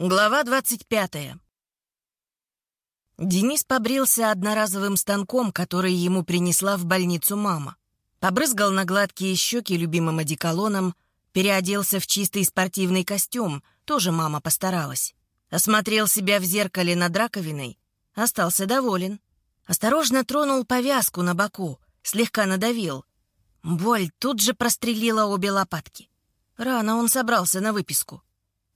Глава 25. Денис побрился одноразовым станком, который ему принесла в больницу мама. Побрызгал на гладкие щеки любимым одеколоном, переоделся в чистый спортивный костюм, тоже мама постаралась. Осмотрел себя в зеркале над раковиной, остался доволен. Осторожно тронул повязку на боку, слегка надавил. Боль тут же прострелила обе лопатки. Рано он собрался на выписку.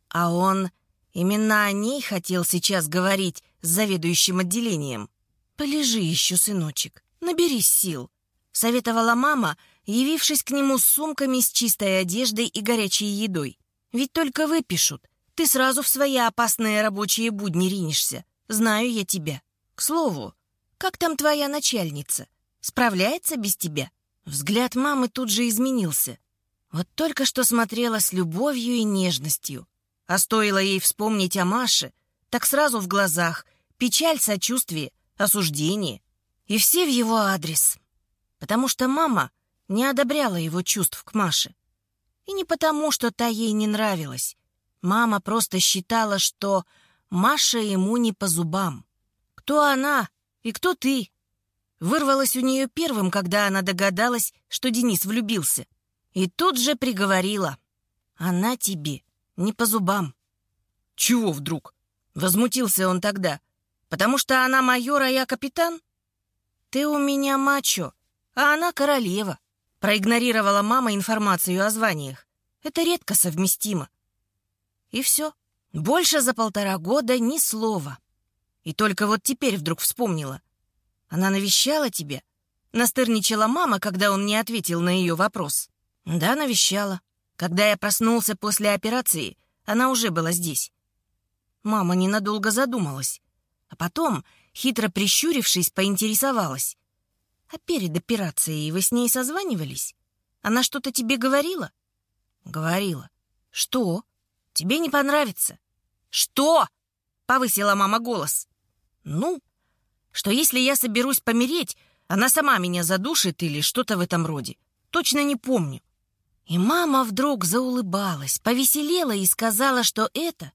А он Именно о ней хотел сейчас говорить с заведующим отделением. «Полежи еще, сыночек, наберись сил», — советовала мама, явившись к нему с сумками с чистой одеждой и горячей едой. «Ведь только выпишут. Ты сразу в свои опасные рабочие будни ринешься. Знаю я тебя. К слову, как там твоя начальница? Справляется без тебя?» Взгляд мамы тут же изменился. Вот только что смотрела с любовью и нежностью. А стоило ей вспомнить о Маше, так сразу в глазах печаль, сочувствие, осуждение. И все в его адрес. Потому что мама не одобряла его чувств к Маше. И не потому, что та ей не нравилась. Мама просто считала, что Маша ему не по зубам. Кто она и кто ты? Вырвалась у нее первым, когда она догадалась, что Денис влюбился. И тут же приговорила. Она тебе не по зубам. Чего вдруг? Возмутился он тогда. Потому что она майор, а я капитан? Ты у меня мачо, а она королева. Проигнорировала мама информацию о званиях. Это редко совместимо. И все. Больше за полтора года ни слова. И только вот теперь вдруг вспомнила. Она навещала тебя? Настырничала мама, когда он не ответил на ее вопрос. Да, навещала. Когда я проснулся после операции, она уже была здесь. Мама ненадолго задумалась, а потом, хитро прищурившись, поинтересовалась. «А перед операцией вы с ней созванивались? Она что-то тебе говорила?» «Говорила». «Что? Тебе не понравится?» «Что?» — повысила мама голос. «Ну, что если я соберусь помереть, она сама меня задушит или что-то в этом роде. Точно не помню. И мама вдруг заулыбалась, повеселела и сказала, что это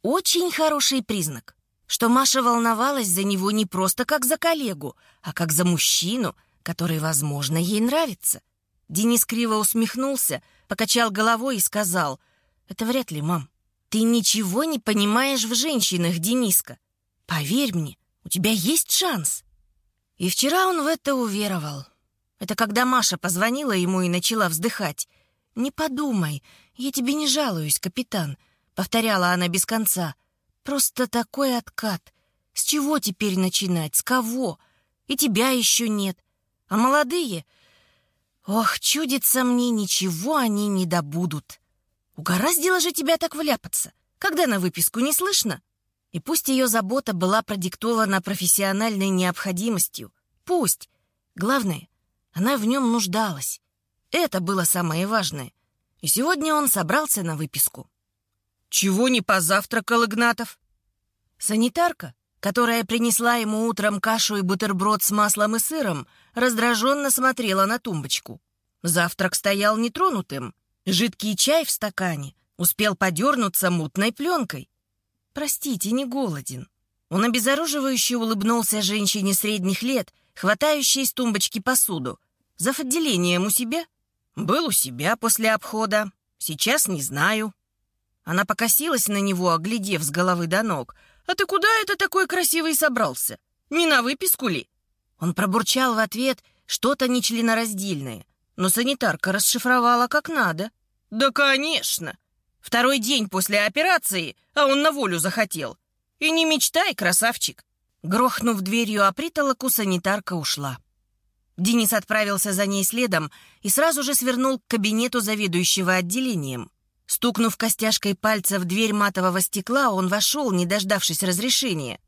очень хороший признак, что Маша волновалась за него не просто как за коллегу, а как за мужчину, который, возможно, ей нравится. Денис криво усмехнулся, покачал головой и сказал, «Это вряд ли, мам. Ты ничего не понимаешь в женщинах, Дениска. Поверь мне, у тебя есть шанс». И вчера он в это уверовал. Это когда Маша позвонила ему и начала вздыхать. «Не подумай, я тебе не жалуюсь, капитан», — повторяла она без конца. «Просто такой откат. С чего теперь начинать? С кого? И тебя еще нет. А молодые? Ох, чудится мне, ничего они не добудут. Угораздило же тебя так вляпаться. Когда на выписку не слышно?» И пусть ее забота была продиктована профессиональной необходимостью, пусть. Главное, она в нем нуждалась. Это было самое важное. И сегодня он собрался на выписку. «Чего не позавтракал, Игнатов?» Санитарка, которая принесла ему утром кашу и бутерброд с маслом и сыром, раздраженно смотрела на тумбочку. Завтрак стоял нетронутым. Жидкий чай в стакане успел подернуться мутной пленкой. «Простите, не голоден». Он обезоруживающе улыбнулся женщине средних лет, хватающей с тумбочки посуду. «Зав. отделением у себя?» «Был у себя после обхода. Сейчас не знаю». Она покосилась на него, оглядев с головы до ног. «А ты куда это такой красивый собрался? Не на выписку ли?» Он пробурчал в ответ что-то нечленораздельное, но санитарка расшифровала как надо. «Да, конечно! Второй день после операции, а он на волю захотел. И не мечтай, красавчик!» Грохнув дверью о притолоку, санитарка ушла. Денис отправился за ней следом и сразу же свернул к кабинету заведующего отделением. Стукнув костяшкой пальца в дверь матового стекла, он вошел, не дождавшись разрешения.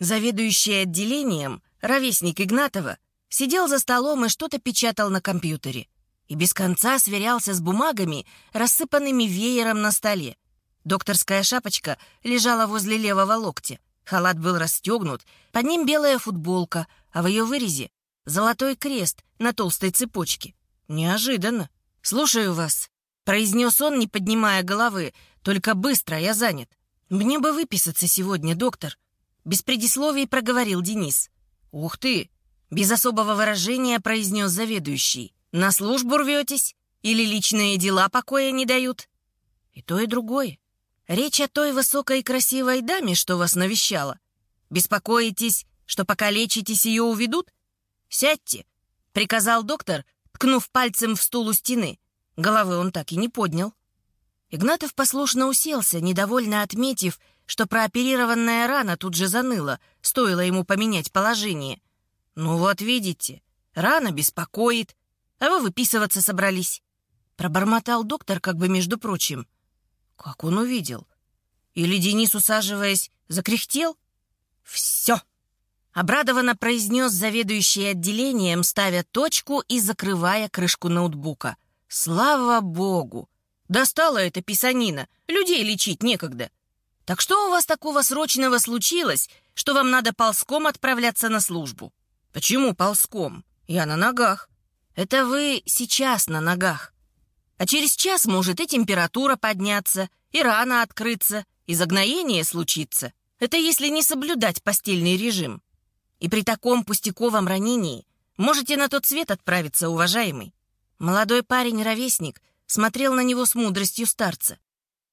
Заведующий отделением, ровесник Игнатова, сидел за столом и что-то печатал на компьютере. И без конца сверялся с бумагами, рассыпанными веером на столе. Докторская шапочка лежала возле левого локтя. Халат был расстегнут, под ним белая футболка, а в ее вырезе золотой крест на толстой цепочке. Неожиданно. «Слушаю вас», — произнес он, не поднимая головы. «Только быстро, я занят». «Мне бы выписаться сегодня, доктор», — без предисловий проговорил Денис. «Ух ты!» — без особого выражения произнес заведующий. «На службу рветесь? Или личные дела покоя не дают?» «И то, и другое. Речь о той высокой и красивой даме, что вас навещала. Беспокоитесь, что пока лечитесь, ее уведут? Сядьте», — приказал доктор, ткнув пальцем в стул у стены. Головы он так и не поднял. Игнатов послушно уселся, недовольно отметив, что прооперированная рана тут же заныла, стоило ему поменять положение. «Ну вот видите, рана беспокоит, а вы выписываться собрались». Пробормотал доктор, как бы между прочим. Как он увидел? Или Денис, усаживаясь, закряхтел? «Все!» — обрадованно произнес заведующий отделением, ставя точку и закрывая крышку ноутбука. «Слава богу! Достала эта писанина, людей лечить некогда. Так что у вас такого срочного случилось, что вам надо ползком отправляться на службу? Почему ползком? Я на ногах. Это вы сейчас на ногах. А через час может и температура подняться, и рана открыться, и загноение случиться. Это если не соблюдать постельный режим. И при таком пустяковом ранении можете на тот свет отправиться, уважаемый. Молодой парень-ровесник смотрел на него с мудростью старца.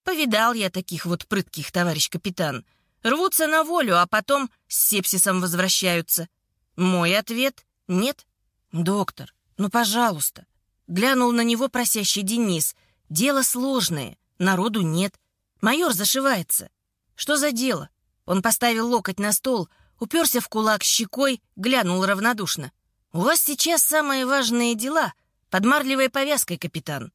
Повидал я таких вот прытких, товарищ капитан. Рвутся на волю, а потом с сепсисом возвращаются. Мой ответ — нет. Доктор, ну, пожалуйста. Глянул на него просящий Денис. Дело сложное, народу нет. Майор зашивается. Что за дело? Он поставил локоть на стол, уперся в кулак щекой, глянул равнодушно. «У вас сейчас самые важные дела под повязкой, капитан.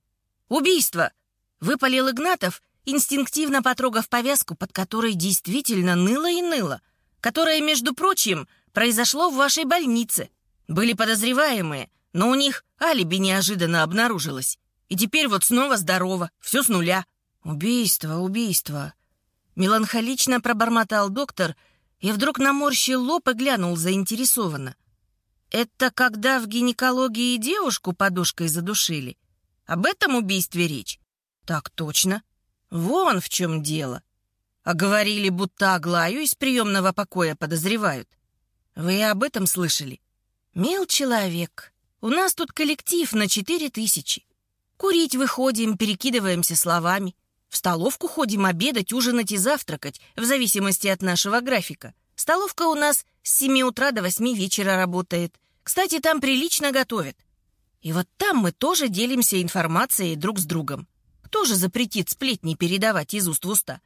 «Убийство!» — выпалил Игнатов, инстинктивно потрогав повязку, под которой действительно ныло и ныло, которое, между прочим, произошло в вашей больнице. Были подозреваемые, но у них алиби неожиданно обнаружилось. И теперь вот снова здорово, все с нуля. «Убийство, убийство!» Меланхолично пробормотал доктор и вдруг наморщил лоб и глянул заинтересованно. «Это когда в гинекологии девушку подушкой задушили?» Об этом убийстве речь? Так точно. Вон в чем дело. А говорили, будто Аглаю из приемного покоя подозревают. Вы об этом слышали? Мил человек. У нас тут коллектив на четыре тысячи. Курить выходим, перекидываемся словами. В столовку ходим обедать, ужинать и завтракать, в зависимости от нашего графика. Столовка у нас с 7 утра до 8 вечера работает. Кстати, там прилично готовят. И вот там мы тоже делимся информацией друг с другом. Кто же запретит сплетни передавать из уст в уста?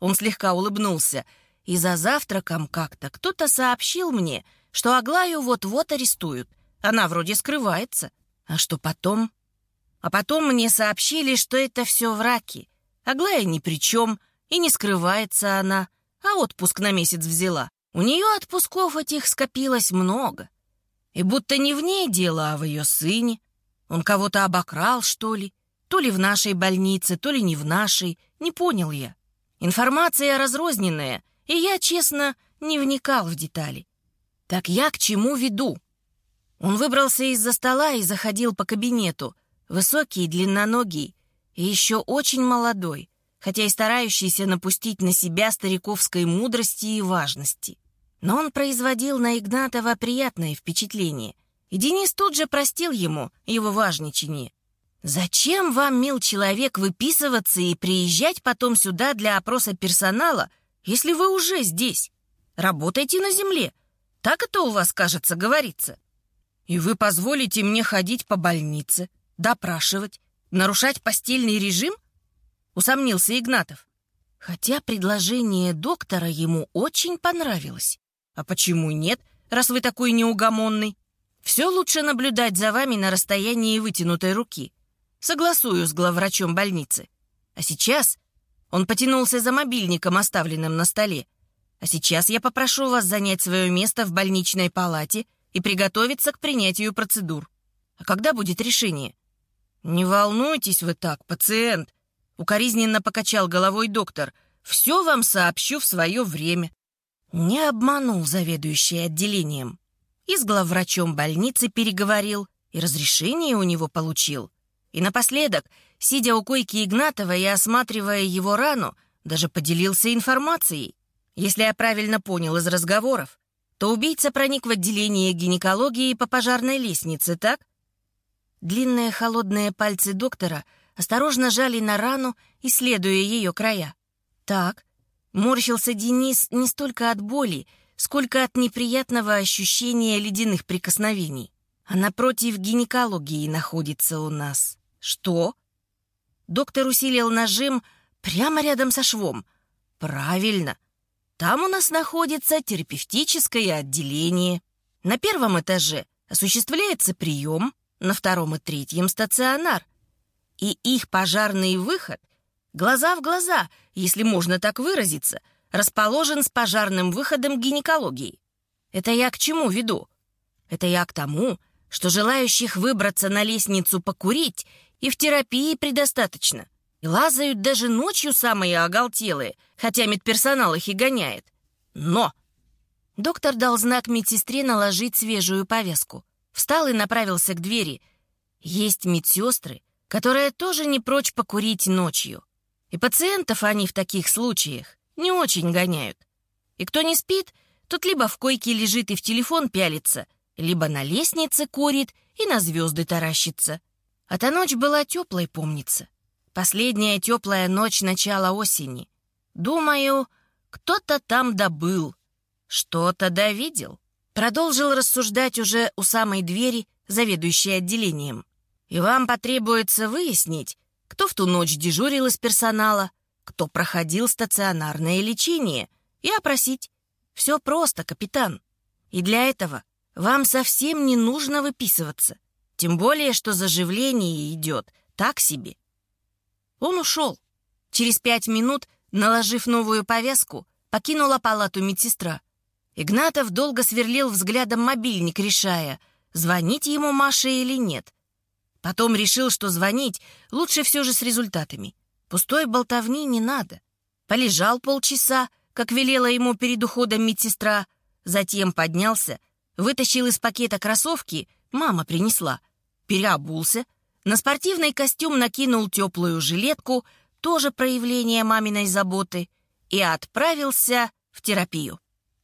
Он слегка улыбнулся. И за завтраком как-то кто-то сообщил мне, что Аглаю вот-вот арестуют. Она вроде скрывается. А что потом? А потом мне сообщили, что это все враки. Аглая ни при чем, и не скрывается она, а отпуск на месяц взяла. У нее отпусков этих скопилось много. И будто не в ней дело, а в ее сыне. Он кого-то обокрал, что ли? То ли в нашей больнице, то ли не в нашей. Не понял я. Информация разрозненная, и я, честно, не вникал в детали. Так я к чему веду? Он выбрался из-за стола и заходил по кабинету. Высокий, длинноногий и еще очень молодой, хотя и старающийся напустить на себя стариковской мудрости и важности. Но он производил на Игнатова приятное впечатление, и Денис тут же простил ему его важничание. «Зачем вам, мил человек, выписываться и приезжать потом сюда для опроса персонала, если вы уже здесь? Работайте на земле. Так это у вас, кажется, говорится. И вы позволите мне ходить по больнице, допрашивать, нарушать постельный режим?» Усомнился Игнатов. Хотя предложение доктора ему очень понравилось. «А почему нет, раз вы такой неугомонный? Все лучше наблюдать за вами на расстоянии вытянутой руки. Согласую с главврачом больницы. А сейчас...» Он потянулся за мобильником, оставленным на столе. «А сейчас я попрошу вас занять свое место в больничной палате и приготовиться к принятию процедур. А когда будет решение?» «Не волнуйтесь вы так, пациент», — укоризненно покачал головой доктор. «Все вам сообщу в свое время. Не обманул заведующий отделением. И с главврачом больницы переговорил, и разрешение у него получил. И напоследок, сидя у койки Игнатова и осматривая его рану, даже поделился информацией. Если я правильно понял из разговоров, то убийца проник в отделение гинекологии по пожарной лестнице, так? Длинные холодные пальцы доктора осторожно жали на рану, исследуя ее края. Так, морщился Денис не столько от боли, сколько от неприятного ощущения ледяных прикосновений. А напротив гинекологии находится у нас. Что? Доктор усилил нажим прямо рядом со швом. Правильно. Там у нас находится терапевтическое отделение. На первом этаже осуществляется прием, на втором и третьем стационар. И их пожарный выход, глаза в глаза, если можно так выразиться, расположен с пожарным выходом гинекологии. Это я к чему веду? Это я к тому, что желающих выбраться на лестницу покурить и в терапии предостаточно. И лазают даже ночью самые оголтелые, хотя медперсонал их и гоняет. Но! Доктор дал знак медсестре наложить свежую повязку. Встал и направился к двери. Есть медсестры, которые тоже не прочь покурить ночью. И пациентов они в таких случаях не очень гоняют. И кто не спит, тот либо в койке лежит и в телефон пялится, либо на лестнице курит и на звезды таращится. А та ночь была теплой, помнится. Последняя теплая ночь начала осени. Думаю, кто-то там добыл, что-то довидел. Продолжил рассуждать уже у самой двери, заведующей отделением. И вам потребуется выяснить, кто в ту ночь дежурил из персонала, кто проходил стационарное лечение, и опросить. Все просто, капитан. И для этого вам совсем не нужно выписываться. Тем более, что заживление идет так себе. Он ушел. Через пять минут, наложив новую повязку, покинула палату медсестра. Игнатов долго сверлил взглядом мобильник, решая, звонить ему Маше или нет. Потом решил, что звонить лучше все же с результатами. Пустой болтовни не надо. Полежал полчаса, как велела ему перед уходом медсестра, затем поднялся, Вытащил из пакета кроссовки, мама принесла. Переобулся, на спортивный костюм накинул теплую жилетку, тоже проявление маминой заботы, и отправился в терапию.